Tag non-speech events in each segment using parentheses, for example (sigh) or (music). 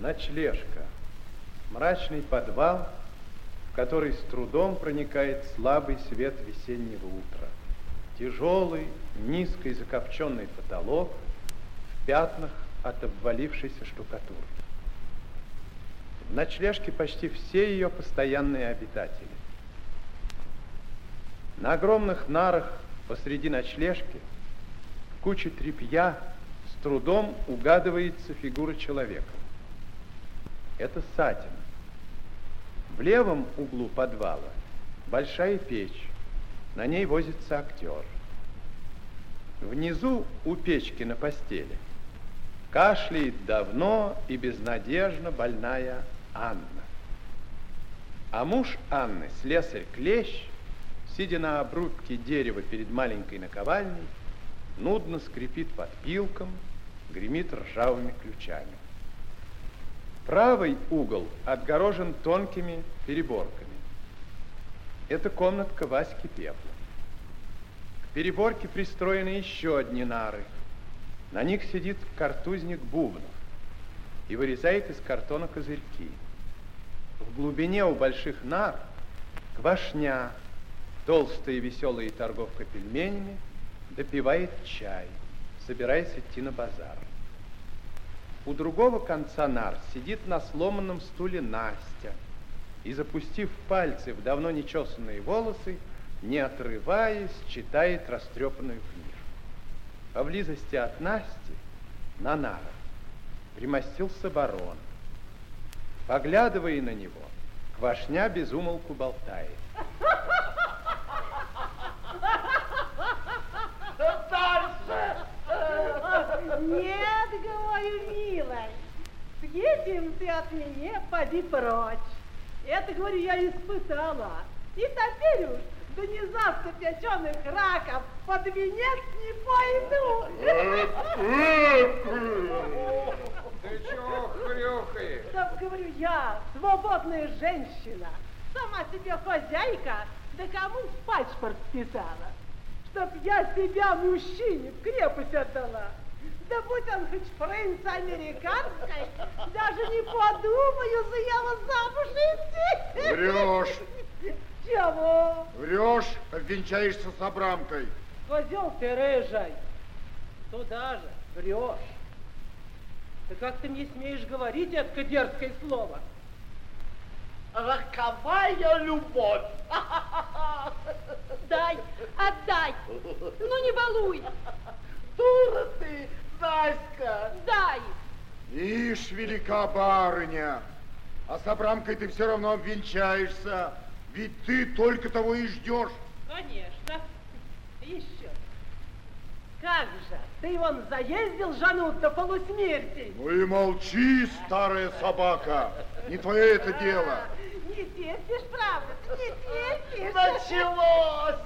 Ночлежка. Мрачный подвал, в который с трудом проникает слабый свет весеннего утра. Тяжелый, низкий закопченный потолок в пятнах от обвалившейся штукатурки. В ночлежке почти все ее постоянные обитатели. На огромных нарах посреди ночлежки в куче тряпья с трудом угадывается фигура человека. Это Сатин. В левом углу подвала большая печь. На ней возится актер. Внизу у печки на постели кашляет давно и безнадежно больная Анна. А муж Анны, слесарь Клещ, сидя на обрубке дерева перед маленькой наковальней, нудно скрипит под пилком, гремит ржавыми ключами. Правый угол отгорожен тонкими переборками. Это комнатка Васьки Пепла. К переборке пристроены еще одни нары. На них сидит картузник Бубнов и вырезает из картона козырьки. В глубине у больших нар квашня, толстая и веселая торговка пельменями, допивает чай, собираясь идти на базар. У другого конца нар сидит на сломанном стуле Настя и, запустив пальцы в давно нечесанные волосы, не отрываясь, читает растрепанную книжку. Поблизости от Насти, на нарах, примостился барон. Поглядывая на него, Квашня безумолку болтает. Нет, говорю, милая, съедем ты от меня, поди прочь. Это, говорю, я испытала. И теперь уж до незавтра печеных раков под венец не пойду. Ты чего хрюкаешь? Да, говорю, я свободная женщина, сама себе хозяйка, да кому в паспорт писала, чтоб я себя мужчине в крепость отдала. Да будь он хоть принц американской, даже не подумаю за его замуж идти. Врешь. Чего? Врешь, обвенчаешься с Абрамкой. Козел ты рыжий. Туда же врешь. Ты как ты мне смеешь говорить это дерзкое слово? Роковая любовь. Дай, отдай. Ну не балуй. Дура ты, Наська. Дай. Ишь, велика барыня, а с Абрамкой ты все равно обвенчаешься, ведь ты только того и ждешь. Конечно. Еще. Как же, ты вон заездил жену до полусмерти. Ну и молчи, старая собака, не твое это дело. Не терпишь, правда? Не терпишь. Началось.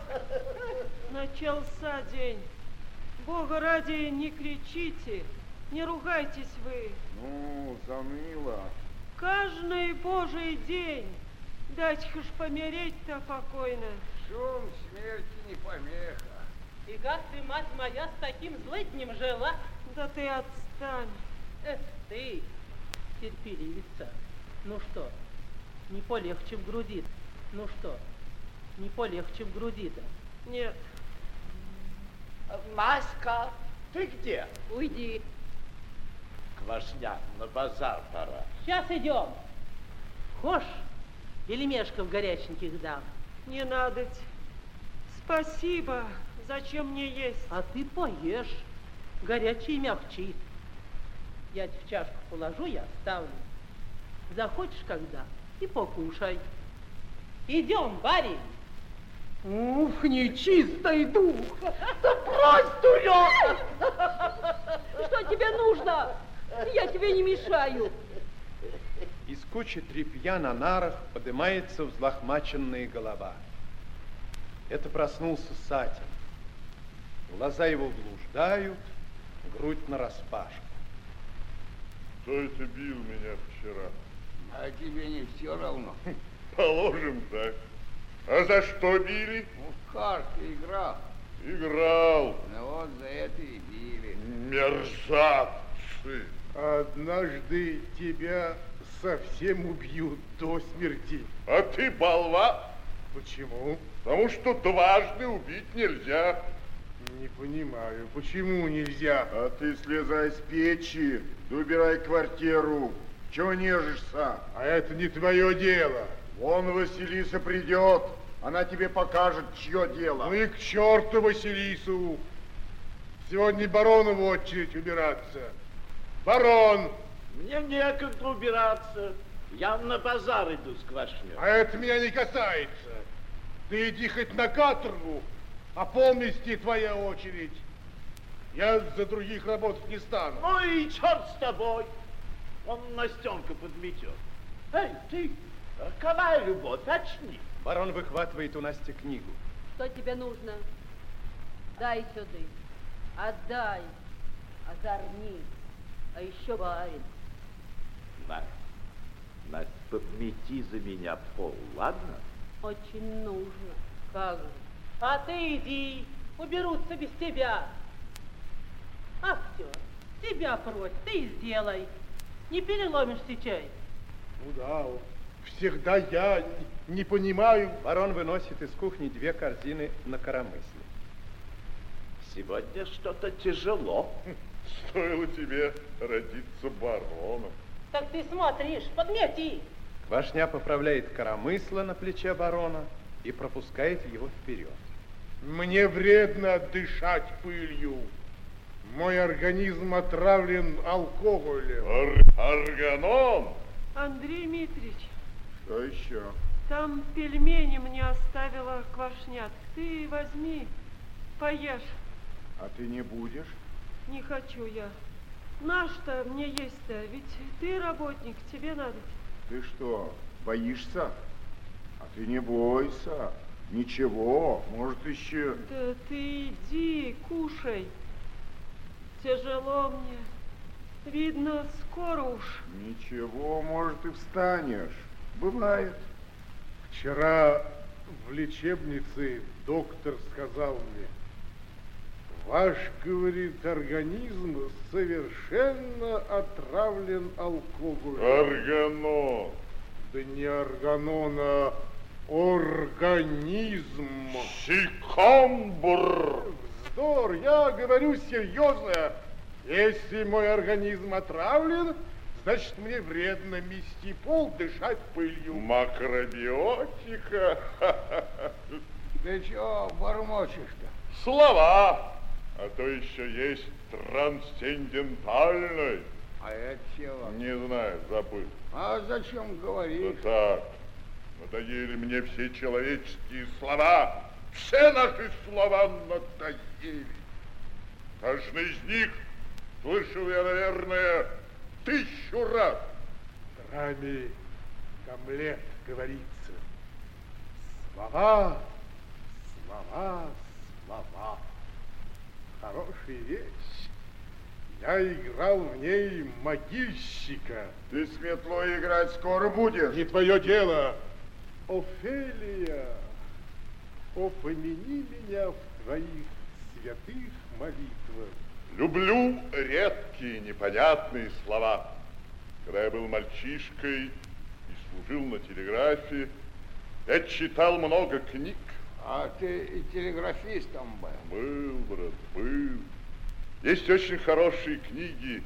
Начался день. Бога ради, не кричите, не ругайтесь вы. Ну, заныло. Каждый божий день. Дать ж помереть-то покойно. Шум смерти не помеха. И как ты, мать моя, с таким злыднем жила? Да ты отстань. Эх ты, терпеливица. Ну что, не полегче в груди? Ну что, не полегче в груди-то? Нет, Наська, ты где? Уйди. Квашня, на базар пора. Сейчас идем. Хошь, или мешков горяченьких дам? не надо. Спасибо. Зачем мне есть? А ты поешь. Горячий мягчит. Я тебе в чашку положу и оставлю. Захочешь когда и покушай. Идем, барин. Ух, нечистый дух! Да (laughs) брось, дурак! Что тебе нужно? Я тебе не мешаю. Из кучи тряпья на нарах поднимается взлохмаченная голова. Это проснулся Сатин. Глаза его блуждают, грудь нараспашку. Кто это бил меня вчера? А тебе не все равно. Положим так. А за что били? Ну, в карты играл. Играл. Ну вот за это и били. Мерзавцы. Однажды тебя совсем убьют до смерти. А ты болван, Почему? потому что дважды убить нельзя. Не понимаю, почему нельзя? А ты слезай с печи, да убирай квартиру. Чего нежишься? А это не твое дело. Вон Василиса придет, она тебе покажет, чье дело. Ну и к черту Василису. Сегодня барону очередь убираться. Барон, Мне некогда убираться. Я на базар иду с квашней. а это меня не касается. Ты иди хоть на каторгу, а полмести твоя очередь. Я за других работать не стану. Ну и черт с тобой. Он Настенка подметет. Эй, ты, какая любовь, очни. Барон выхватывает у Насти книгу. Что тебе нужно? Дай сюда. Отдай. Озорник. А еще барин. Настя, Настя, подмети за меня пол, ладно? Очень нужно. Как же? А ты иди, уберутся без тебя. Актер, тебя просят, ты и сделай. Не переломишь сейчас. Ну да, всегда я не, понимаю. Барон выносит из кухни две корзины на коромысле. Сегодня что-то тяжело. Стоило тебе родиться бароном. Так ты смотришь, подмети. Квашня поправляет коромысло на плече барона и пропускает его вперед. Мне вредно дышать пылью. Мой организм отравлен алкоголем. Ар- Арганом? Андрей Митрич, Что еще? там пельмени мне оставила квашнят. Ты возьми, поешь. А ты не будешь? Не хочу я. Наш-то мне есть-то, ведь ты работник, тебе надо. Ты что, боишься? А ты не бойся. Ничего, может еще... Да ты иди, кушай. Тяжело мне. Видно, скоро уж. Ничего, может, и встанешь. Бывает. Вчера в лечебнице доктор сказал мне, ваш, говорит, организм совершенно отравлен алкоголем. Арганом. Да не органон, а организм. Сикамбр. Вздор, я говорю серьезно. Если мой организм отравлен, значит мне вредно мести пол, дышать пылью. Макробиотика. (laughs) Ты чего бормочешь-то? Слова. А то еще есть трансцендентальный. А это чего? Не знаю, забыл. А зачем Да говоришь? так, надоели мне все человеческие слова. Все наши слова надоели. Каждый из них слышал я, наверное, тысячу раз. В драме Гамлет говорится. Слова, слова, слова. Хорошая вещь. Я играл в ней могильщика. Ты светло играть скоро будешь. Не твое дело. Офелия, опомяни меня в твоих святых молитвах. Люблю редкие непонятные слова. Когда я был мальчишкой и служил на телеграфе, я читал много книг. А ты и телеграфистом был. Был, брат, был. Есть очень хорошие книги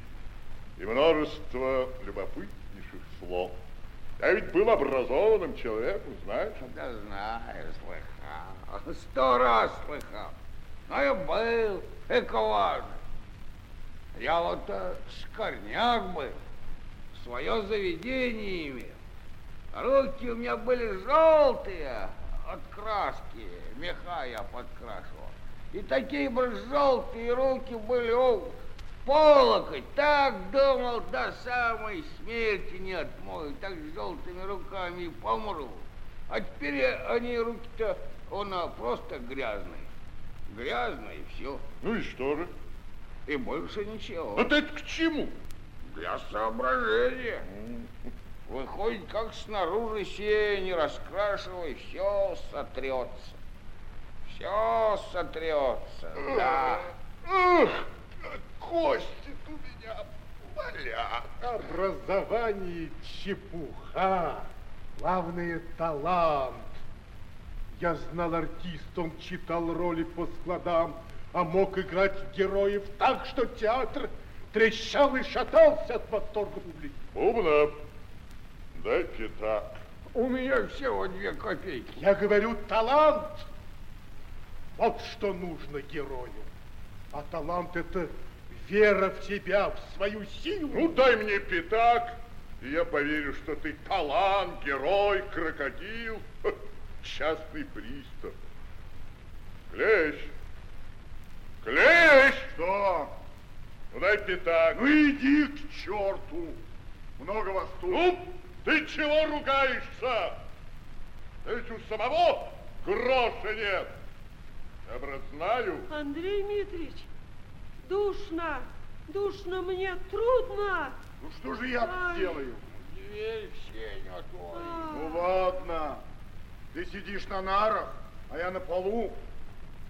и множество любопытнейших слов. Я ведь был образованным человеком, знаешь? Да знаю, слыхал. Сто раз слыхал. Но я был, эко важно. Я вот э, шкорняк был, свое заведение имел. Руки у меня были желтые от краски, меха я подкрашивал. И такие бы желтые руки были, о, полокоть. Так думал, до самой смерти не отмою, так желтыми руками и помру. А теперь они руки-то, он а, просто грязные. Грязные, и все. Ну и что же? И больше ничего. Вот это к чему? Для соображения. Выходит, как снаружи все не раскрашивай, все сотрется. Все сотрется, да. Кости у меня болят. Образование чепуха. Главное талант. Я знал артист, он читал роли по складам, а мог играть героев так, что театр трещал и шатался от восторга публики. Бубнов, дай пятак. У меня всего две копейки. Я говорю, талант. Вот что нужно герою. А талант это вера в себя, в свою силу. Ну, дай мне пятак, и я поверю, что ты талант, герой, крокодил, частный пристав. Клещ! Клещ! Что? Ну, дай пятак. Ну иди к черту. Много вас тут. Ну, ты чего ругаешься? Да ведь у самого гроша нет. Я, брат, знаю. Андрей Дмитриевич, душно, душно мне, трудно. Ну что же я Ай. сделаю? Дверь в сень отвори. А, Ну ладно. Ты сидишь на нарах, а я на полу.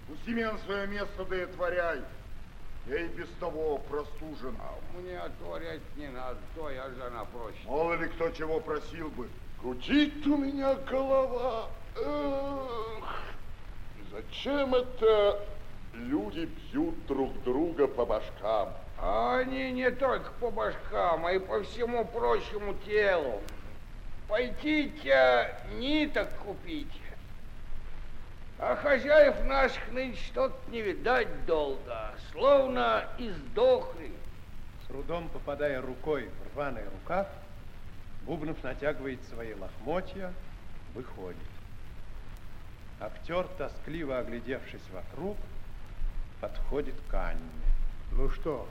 Пусти меня на свое место, да и отворяй. Я и без того простужен. А мне отворять не надо, то я жена просит. Мало ли кто чего просил бы. Гудит у меня голова. Эх, зачем это люди бьют друг друга по башкам? А они не только по башкам, а и по всему прочему телу. Пойдите ниток купить. А хозяев наших нынче что-то не видать долго, словно издохли. С трудом попадая рукой в рваный рукав, Бубнов натягивает свои лохмотья, выходит. Актер, тоскливо оглядевшись вокруг, подходит к Анне. Ну что,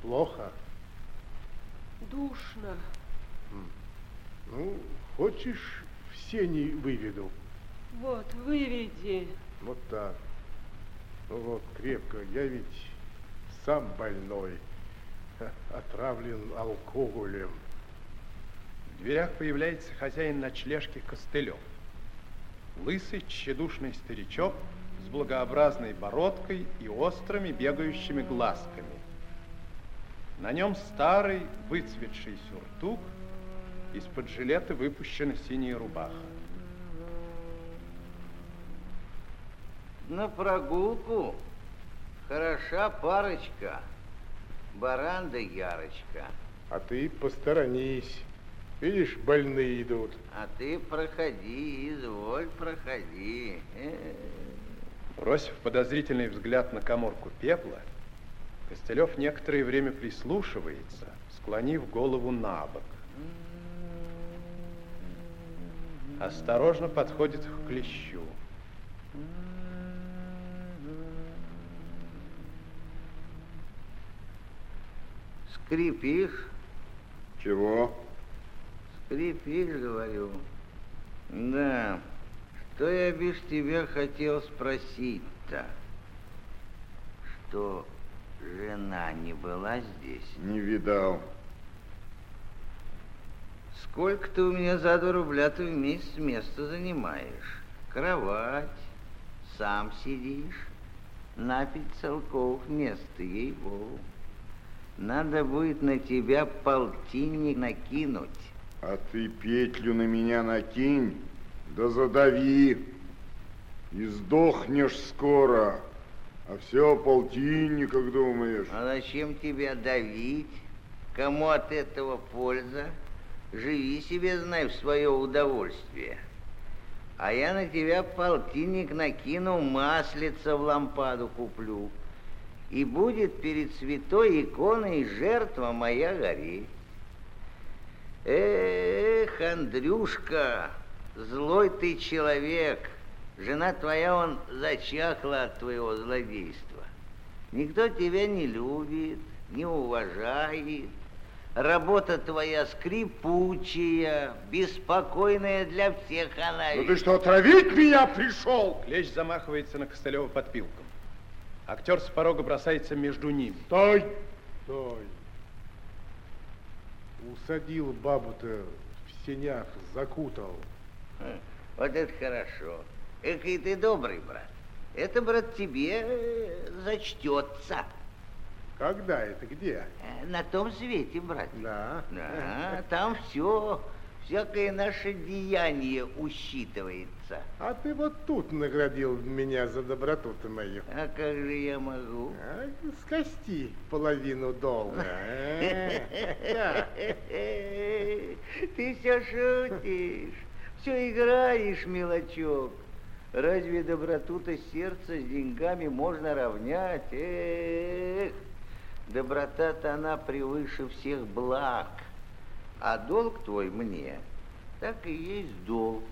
плохо? душно. Ну, хочешь, в сени выведу? Вот, выведи. Вот так. Ну вот, крепко. Я ведь сам больной, отравлен алкоголем. В дверях появляется хозяин ночлежки Костылев. Лысый, тщедушный старичок с благообразной бородкой и острыми бегающими глазками. На нем старый выцветший сюртук, из-под жилета выпущена синяя рубаха. На прогулку хороша парочка, баран да ярочка. А ты посторонись. Видишь, больные идут. А ты проходи, изволь, проходи. Э, Бросив подозрительный взгляд на коморку пепла, Костылев некоторое время прислушивается, склонив голову на бок. Осторожно подходит к клещу. Скрипишь, Чего? скрипишь, говорю. Да, что я бишь тебя хотел спросить-то? Что, жена не была здесь? Не видал. Сколько ты у меня за два рубля ты в месяц место занимаешь? Кровать, сам сидишь, на пять целковых мест, ей-богу. Надо будет на тебя полтинник накинуть. А ты петлю на меня накинь, да задави. И сдохнешь скоро. А все полтинниках думаешь. А зачем тебя давить? Кому от этого польза? Живи себе, знай, в свое удовольствие. А я на тебя полтинник накину, маслица в лампаду куплю. И будет перед святой иконой жертва моя гореть. Эх, Андрюшка, злой ты человек. Жена твоя, он зачахла от твоего злодейства. Никто тебя не любит, не уважает. Работа твоя скрипучая, беспокойная для всех она. Ну ты что, отравить меня пришел? Клещ замахивается на Костылева подпилком. Актер с порога бросается между ними. Стой! Стой! Усадил бабу-то в сенях, закутал. Вот это хорошо. Эх, и ты добрый, брат. Это, брат, тебе э, зачтется. Когда это, где? Э, На том свете, брат. Да. Да, там все, всякое наше деяние усчитывается. А ты вот тут наградил меня за доброту-то мою. А как же я могу? А, скости половину долга. а? (laughs) Ты все шутишь, все играешь, мелочок. Разве доброту-то сердца с деньгами можно равнять? Эх, доброта-то она превыше всех благ. А долг твой мне, так и есть долг.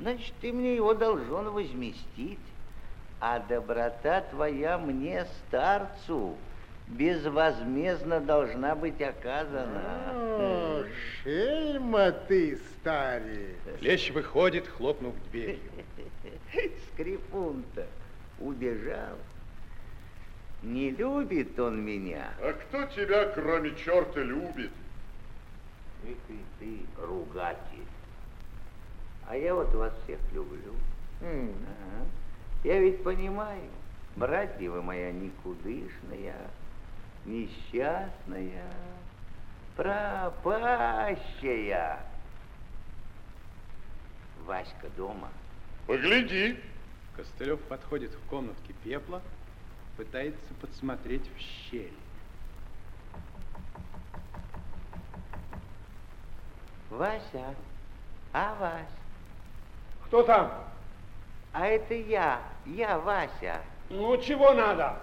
Значит, ты мне его должен возместить. А доброта твоя мне, старцу, безвозмездно должна быть оказана. О, шельма ты, старик. Клещ выходит, хлопнув дверью. (laughs) Скрипун-то убежал. Не любит он меня. А кто тебя, кроме черта, любит? Эх и ты, ругатель. А я вот вас всех люблю. М, Ага. Я ведь понимаю, братья вы моя никудышная, несчастная, пропащая. Васька дома. Погляди. Костылев подходит в комнатке пепла, пытается подсмотреть в щель. Вася, а Вась? Кто там? А это я, я Вася. Ну, чего надо?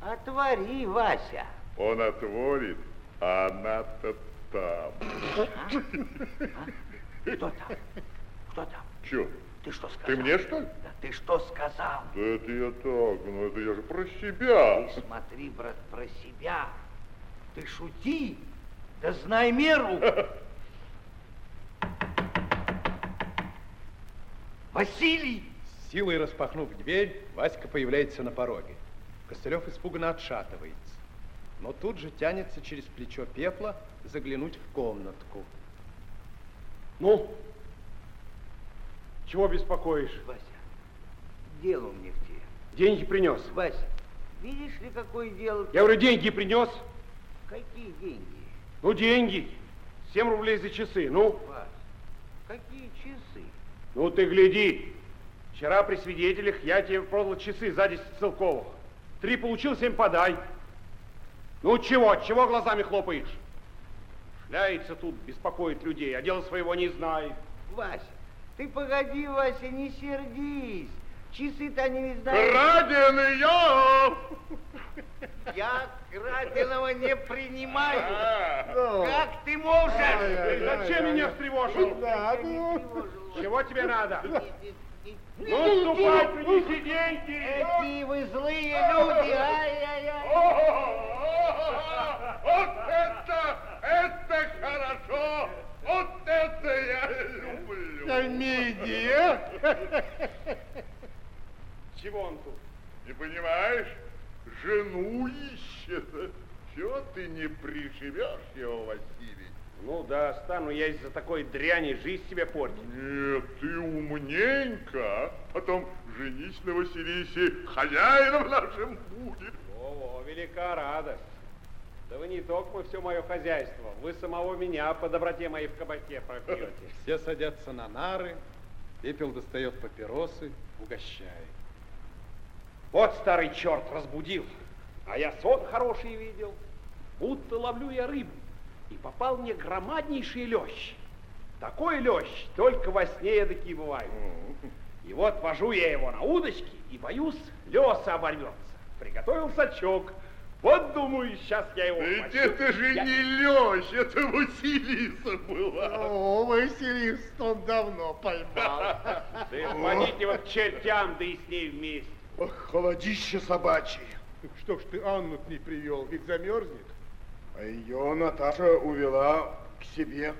Отвори, Вася. Он отворит, а она-то там. Кто там? Кто там? Че? Ты что сказал? Ты мне, что ли? Да ты что сказал? Да это я так, ну это я же про себя. Ты смотри, брат, про себя. Ты шути, да знай меру. (laughs) Василий! С силой распахнув дверь, Васька появляется на пороге. Костылев испуганно отшатывается, но тут же тянется через плечо пепла заглянуть в комнатку. Ну? Чего беспокоишь? Вася, дело мне в тебе. Деньги принес. Вася, видишь ли, какое дело? Я говорю, деньги принес. Какие деньги? Ну, деньги. 7 рублей за часы. Ну, Вася, какие часы? Ну ты гляди. Вчера при свидетелях я тебе продал часы за 10 целковых. Три получил, семь подай. Ну чего, чего глазами хлопаешь? Шляется тут, беспокоит людей, а дела своего не знает. Вася, ты погоди, Вася, не сердись. Часы-то они ведь знаешь... Краденый я! Я краденого не принимаю. А. Как ты можешь? Ты зачем меня встревожил? Да, ну, Чего тебе надо? Ну, ступай, принеси деньги. Какие вы злые люди! Ай-яй-яй! Вот это, это хорошо! Вот это я люблю! комедия. Чего он тут? Не понимаешь? Жену ищет. Чего ты не приживешь его, Василий? Ну да, стану я из-за такой дряни жизнь себе портить. Нет, ты умненько. а? Потом женись на Василисе, хозяином нашим будет. О, велика радость. Да вы не только все мое хозяйство, вы самого меня по доброте моей в кабаке пропьете. (laughs) Все садятся на нары, пепел достает папиросы, угощает. Вот старый черт разбудил, а я сон хороший видел, будто ловлю я рыбу, и попал мне громаднейший лещ. Такой лещ только во сне эдакий бывает. И вот вожу я его на удочке и боюсь, леса оборвется. Приготовил сачок. Вот думаю, сейчас я его Ведь ухвачу. это же Я- не Лещ, это Василиса была. О, Василис, он давно поймал. (laughs) Да подите вот чертям, да и с ней вместе. Ох, холодище собачье. Так Что ж ты Анну к ней привел, ведь замерзнет? А ее Наташа увела к себе.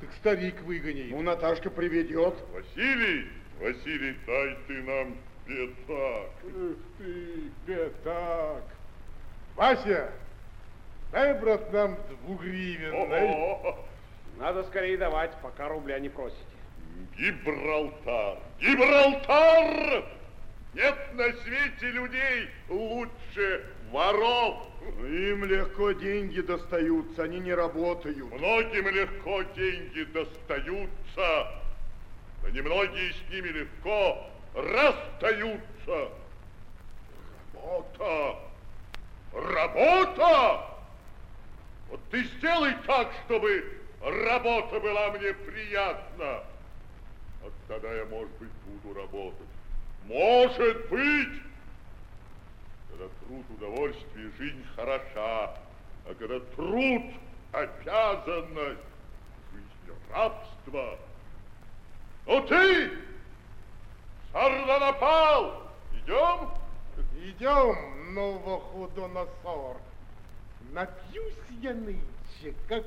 Так старик выгони. Ну, Наташка приведет. Василий, Василий, дай ты нам пятак. Ух ты, пятак. Вася, дай, брат, нам двугривенной. О, Надо скорее давать, пока рубля не просите. Гибралтар, Гибралтар! Нет на свете людей лучше воров. Им легко деньги достаются, они не работают. Многим легко деньги достаются, но немногие с ними легко расстаются. Работа! Работа! Вот ты сделай так, чтобы работа была мне приятна. Вот тогда я, может быть, буду работать. Может быть! Когда труд удовольствие, жизнь хороша. А когда труд обязанность, жизнь рабство. Ну ты, Сардонапал, идем? Идем, Новоходоносор. Напьюсь я нынче, как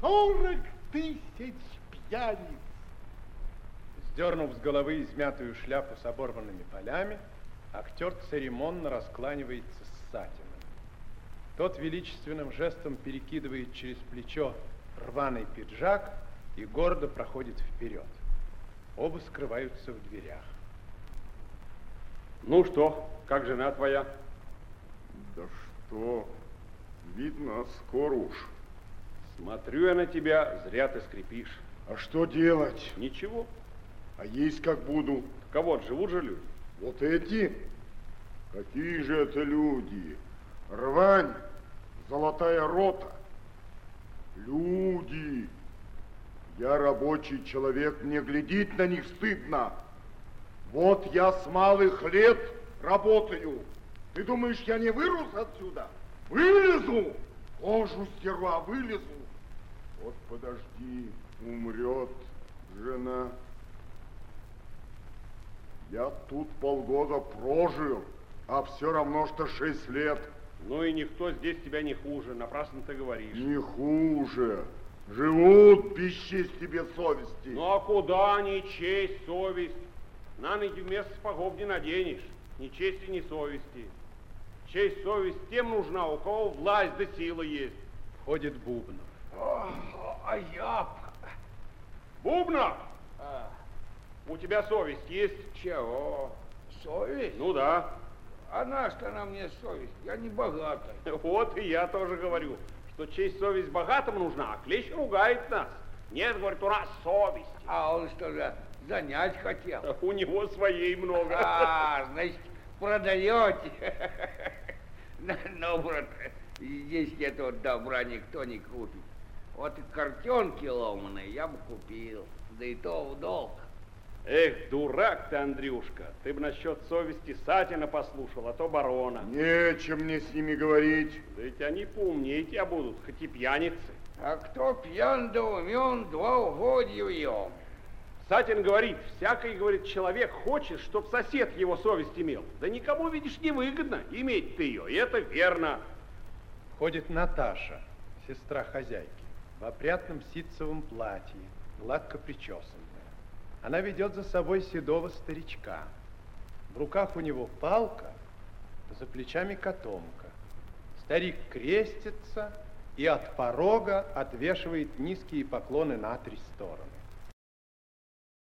сорок тысяч пьяниц. Сдернув с головы измятую шляпу с оборванными полями, актер церемонно раскланивается с Сатином. Тот величественным жестом перекидывает через плечо рваный пиджак и гордо проходит вперед. Оба скрываются в дверях. Ну что, как жена твоя? Да что, видно, скоро уж. Смотрю я на тебя, зря ты скрипишь. А что делать? Ничего. А есть как буду. Кого живут же люди? Вот эти? Какие же это люди? Рвань, золотая рота. Люди. Я рабочий человек, мне глядеть на них стыдно. Вот я с малых лет работаю. Ты думаешь, я не вырос отсюда? Вылезу! Кожу стеру, а вылезу. Вот подожди, умрет жена. Я тут полгода прожил, а все равно, что шесть лет. Ну и никто здесь тебя не хуже, напрасно ты говоришь. Не хуже. Живут без чести, без совести. Ну а куда ни честь, совесть? На ноги вместо сапогов не наденешь. Ни чести, ни совести. Честь, совесть тем нужна, у кого власть да сила есть. Входит Бубнов. А я... Бубнов! У тебя совесть есть? Чего? Совесть? Ну да. А на что она мне совесть? Я не богатый. (laughs) Вот и я тоже говорю, что честь, совесть богатым нужна, а клещ ругает нас. Нет, говорит, у нас совесть. А он что же, занять хотел? (laughs) У него своей много. А, значит, продаете. (laughs) Ну, брат, здесь этого добра никто не купит. Вот и картенки ломаные я бы купил, да и то в долг. Эх, дурак ты, Андрюшка, ты бы насчет совести Сатина послушал, а то барона. Нечем мне с ними говорить. Да ведь они поумнее тебя будут, хоть и пьяницы. А кто пьян да умен, два угодья ем. Сатин говорит, всякий, говорит, человек хочет, чтоб сосед его совесть имел. Да никому, видишь, не выгодно иметь ты ее, и это верно. Входит Наташа, сестра хозяйки, в опрятном ситцевом платье, гладко причесанная. Она ведет за собой седого старичка. В руках у него палка, за плечами котомка. Старик крестится и от порога отвешивает низкие поклоны на три стороны.